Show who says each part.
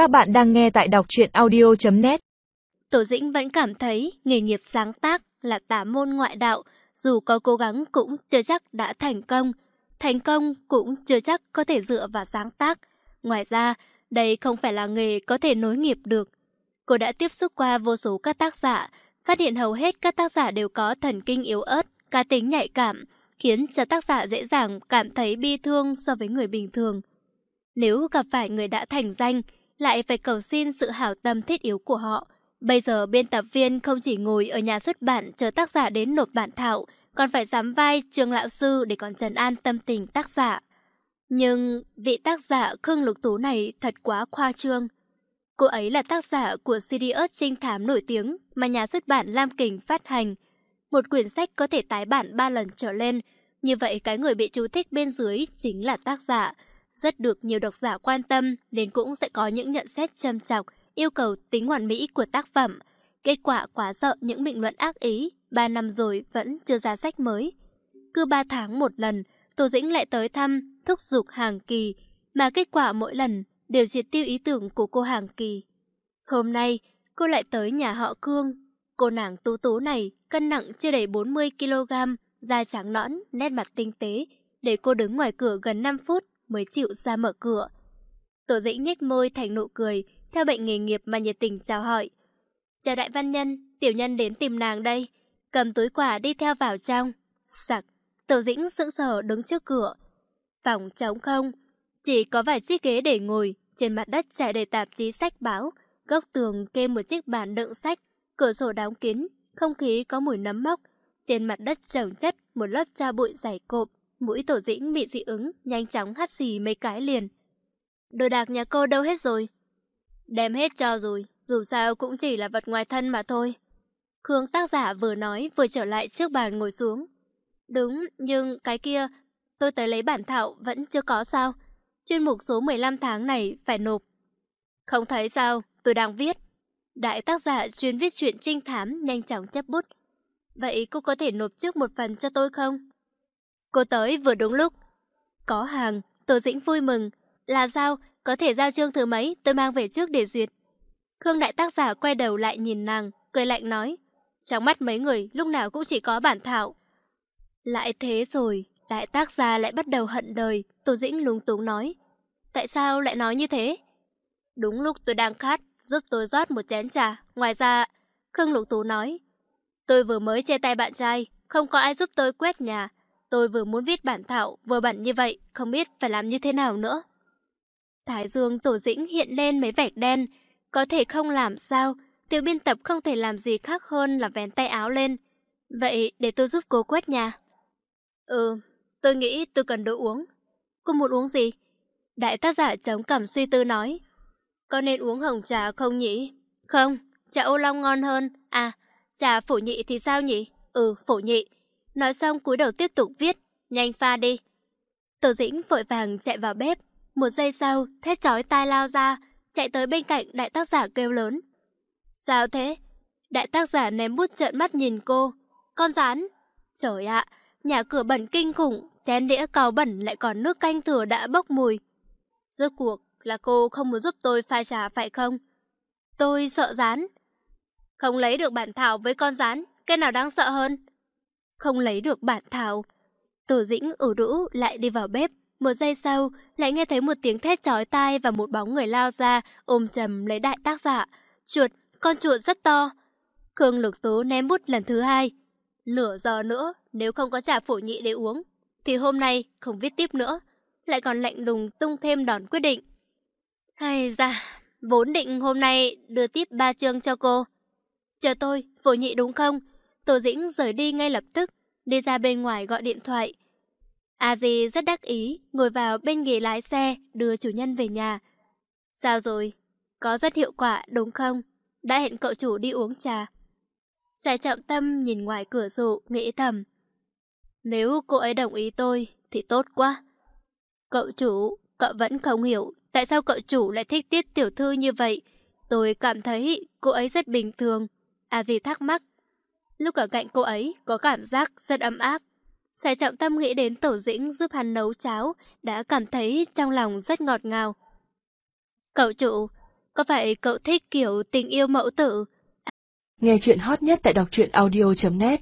Speaker 1: Các bạn đang nghe tại đọc truyện audio.net
Speaker 2: Tổ Dĩnh vẫn cảm thấy nghề nghiệp sáng tác là tả môn ngoại đạo, dù có cố gắng cũng chưa chắc đã thành công. Thành công cũng chưa chắc có thể dựa vào sáng tác. Ngoài ra, đây không phải là nghề có thể nối nghiệp được. Cô đã tiếp xúc qua vô số các tác giả, phát hiện hầu hết các tác giả đều có thần kinh yếu ớt, cá tính nhạy cảm, khiến cho tác giả dễ dàng cảm thấy bi thương so với người bình thường. Nếu gặp phải người đã thành danh, lại phải cầu xin sự hảo tâm thiết yếu của họ. Bây giờ biên tập viên không chỉ ngồi ở nhà xuất bản chờ tác giả đến nộp bản thảo, còn phải sắm vai trường lão sư để còn trần an tâm tình tác giả. Nhưng vị tác giả Khương Lục Tú này thật quá khoa trương. Cô ấy là tác giả của Sirius trinh thám nổi tiếng mà nhà xuất bản Lam Kình phát hành. Một quyển sách có thể tái bản 3 lần trở lên, như vậy cái người bị chú thích bên dưới chính là tác giả. Rất được nhiều độc giả quan tâm nên cũng sẽ có những nhận xét châm chọc, yêu cầu tính hoàn mỹ của tác phẩm. Kết quả quá sợ những bình luận ác ý, 3 năm rồi vẫn chưa ra sách mới. Cứ 3 tháng một lần, Tô Dĩnh lại tới thăm, thúc giục hàng kỳ, mà kết quả mỗi lần đều diệt tiêu ý tưởng của cô hàng kỳ. Hôm nay, cô lại tới nhà họ Cương. Cô nàng tú tú này cân nặng chưa đầy 40kg, da trắng nõn, nét mặt tinh tế, để cô đứng ngoài cửa gần 5 phút mới chịu ra mở cửa. Tổ dĩnh nhếch môi thành nụ cười, theo bệnh nghề nghiệp mà nhiệt tình chào hỏi. Chào đại văn nhân, tiểu nhân đến tìm nàng đây. Cầm túi quà đi theo vào trong. Sặc, tổ dĩnh sững sờ đứng trước cửa. Phòng trống không, chỉ có vài chiếc ghế để ngồi, trên mặt đất trải đầy tạp chí sách báo, góc tường kê một chiếc bàn đựng sách, cửa sổ đóng kín, không khí có mùi nấm mốc, trên mặt đất trồng chất một lớp cha bụi dày cộp, mũi tổ dĩnh bị dị ứng, nhanh chóng hắt xì mấy cái liền. Đồ đạc nhà cô đâu hết rồi? Đem hết cho rồi, dù sao cũng chỉ là vật ngoài thân mà thôi. Khương tác giả vừa nói vừa trở lại trước bàn ngồi xuống. Đúng, nhưng cái kia, tôi tới lấy bản thảo vẫn chưa có sao. Chuyên mục số 15 tháng này phải nộp. Không thấy sao, tôi đang viết. Đại tác giả chuyên viết chuyện trinh thám nhanh chóng chấp bút. Vậy cô có thể nộp trước một phần cho tôi không? Cô tới vừa đúng lúc. Có hàng, Tô Dĩnh vui mừng. Là sao? Có thể giao chương thứ mấy, tôi mang về trước để duyệt. Khương đại tác giả quay đầu lại nhìn nàng, cười lạnh nói. Trong mắt mấy người, lúc nào cũng chỉ có bản thảo. Lại thế rồi, đại tác giả lại bắt đầu hận đời, Tô Dĩnh lúng túng nói. Tại sao lại nói như thế? Đúng lúc tôi đang khát, giúp tôi rót một chén trà. Ngoài ra, Khương Lục Tú nói. Tôi vừa mới chia tay bạn trai, không có ai giúp tôi quét nhà. Tôi vừa muốn viết bản thảo, vừa bận như vậy, không biết phải làm như thế nào nữa. Thái dương tổ dĩnh hiện lên mấy vạch đen. Có thể không làm sao, tiểu biên tập không thể làm gì khác hơn là vén tay áo lên. Vậy để tôi giúp cô quét nhà. Ừ, tôi nghĩ tôi cần đồ uống. Cô muốn uống gì? Đại tác giả chống cảm suy tư nói. Có nên uống hồng trà không nhỉ? Không, trà ô long ngon hơn. À, trà phổ nhị thì sao nhỉ? Ừ, phổ nhị. Nói xong cúi đầu tiếp tục viết, nhanh pha đi. Tổ dĩnh vội vàng chạy vào bếp. Một giây sau, thét chói tai lao ra, chạy tới bên cạnh đại tác giả kêu lớn. Sao thế? Đại tác giả ném bút trợn mắt nhìn cô. Con rán. Trời ạ, nhà cửa bẩn kinh khủng, chén đĩa cào bẩn lại còn nước canh thừa đã bốc mùi. Rốt cuộc là cô không muốn giúp tôi pha trà phải không? Tôi sợ rán. Không lấy được bản thảo với con rán, cái nào đáng sợ hơn? Không lấy được bản thảo. Tổ dĩnh ủ rũ lại đi vào bếp. Một giây sau, lại nghe thấy một tiếng thét chói tai và một bóng người lao ra, ôm chầm lấy đại tác giả. Chuột, con chuột rất to. Khương Lực Tố ném bút lần thứ hai. Nửa giờ nữa, nếu không có trà phổ nhị để uống, thì hôm nay không viết tiếp nữa. Lại còn lạnh lùng tung thêm đòn quyết định. Hay ra, vốn định hôm nay đưa tiếp ba chương cho cô. Chờ tôi, phổ nhị đúng không? Tổ dĩnh rời đi ngay lập tức, đi ra bên ngoài gọi điện thoại. A Di rất đắc ý, ngồi vào bên ghế lái xe, đưa chủ nhân về nhà. Sao rồi? Có rất hiệu quả đúng không? Đã hẹn cậu chủ đi uống trà. Giải trọng tâm nhìn ngoài cửa sổ, nghĩ thầm. Nếu cô ấy đồng ý tôi, thì tốt quá. Cậu chủ, cậu vẫn không hiểu tại sao cậu chủ lại thích tiết tiểu thư như vậy. Tôi cảm thấy cô ấy rất bình thường. A Di thắc mắc. Lúc ở cạnh cô ấy có cảm giác rất ấm áp. Sài trọng tâm nghĩ đến tổ dĩnh giúp hắn nấu cháo, đã cảm thấy trong lòng rất ngọt ngào. Cậu chủ, Có phải cậu thích kiểu tình yêu mẫu tử?
Speaker 1: Nghe chuyện hot nhất tại đọc truyện audio.net